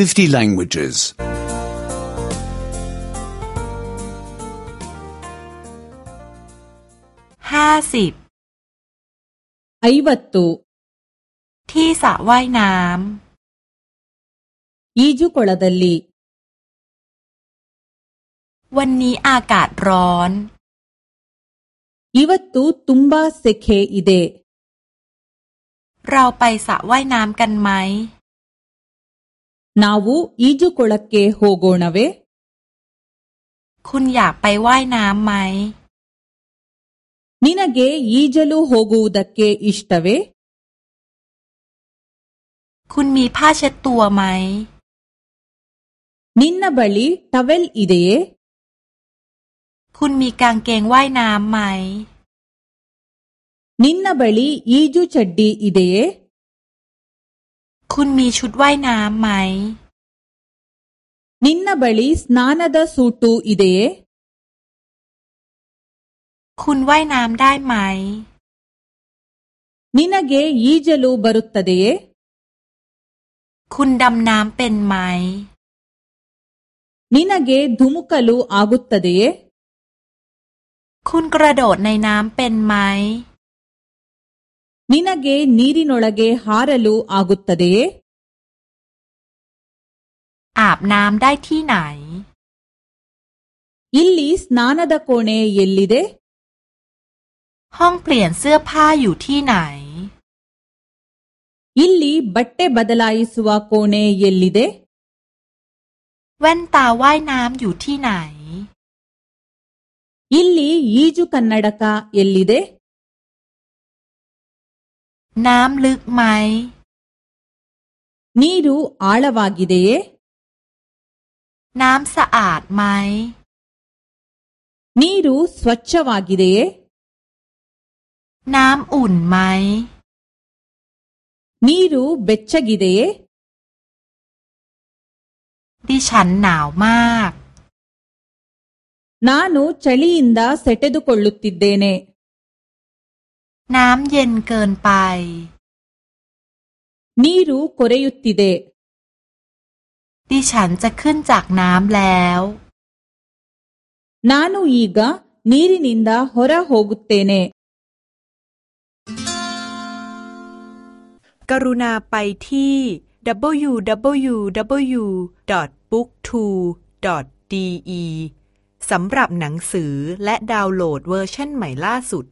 50 languages. 50 ಐವತ್ತು ที่สระว่ายน้ำยีจูೊ ಳ ದ ಲ ್ ಲ ಿวันนี้อากาศร้อนวัตตุ ตุುಂ ಬ ಾ ಸೆಖೆ ಇ เด เราไปสระว่ายน้ำกันไหม ನಾವು ಈಜುಕೊಳಕ್ಕೆ ಹೋಗೋಣವೇ คุณอยากไปว่ายน้ำไหม ನಿನಗೆ ಈಜಲು ಹೋಗುವುದಕ್ಕೆ ಇಷ್ಟವೇ คุณมีผ้าเช็ดตัวไหม ನಿನ್ನ ಬಳಿ ಟವೆಲ್ ಇದೆಯೇ คุณมีกางเกงว่ายน้ำไหม ನಿನ್ನ ಬಳಿ ಈಜು ಚಡ್ಡಿ ಇದೆಯೇ คุณมีชุดว่ายน้ำไหมนินนาบลีสนานาดสูตูอิเดคุณว่ายน้ำได้ไหมนินาเกยีเจลูบรุตตเดคุณดำน้ำเป็นไหมนินาเกดูมุกลูอาบุตตเดคุณกระโดดในน้ำเป็นไหม ನಿನಗೆ ನೀರಿನೊಳಗೆ ಹಾರಲು ಆಗುತ್ತದೆಯೇ ಆಬ್ ನಾಮ್ ಡೈ ಥಿ ನಾಯ್ ಇಲ್ಲಿ ಸ್ನಾನದ ಕೋಣೆ ಎಲ್ಲಿದೆ ಹಾಂಗ್ ನಾಯಿ ಇಲ್ಲಿ ಬಟ್ಟೆ ಬದಲಾಯಿಸುವ ಕೋಣೆ ಎಲ್ಲಿದೆ ತಾ ನಾಮ್ ಯು ನಾಯಿ ಇಲ್ಲಿ ಈಜು ಕನ್ನಡಕ ಎಲ್ಲಿದೆ น้ำลึกไหม ನೀರು ಆಳವಾಗಿದೆಯೇ น้ำสะอาดไหม ನೀರು ಸ್ವಚ್ಛವಾಗಿದೆಯೇ น้ำอุ่นไหม ನೀರು ಬೆಚ್ಚಗಿದೆಯೇ ดิฉันหนาวมาก ನಾನು ಚಳಿಯಿಂದ ಸೆಟೆದುಕೊಳ್ಳುತ್ತಿದ್ದೇನೆ น้ำเย็นเกินไปนีรู้กรยุติเด ดิฉันจะขึ้นจากน้ำแล้ว นานุು ಈ กะน ರ รินಂ ದ ಹ ฮ ರ ಹ ೋ ಗ ฮกุเตเนกรุณาไปที่ www.booktwo.de สำหรับหนังสือและดาวน์โหลดเวอร์ชันใหม่ล่าสุด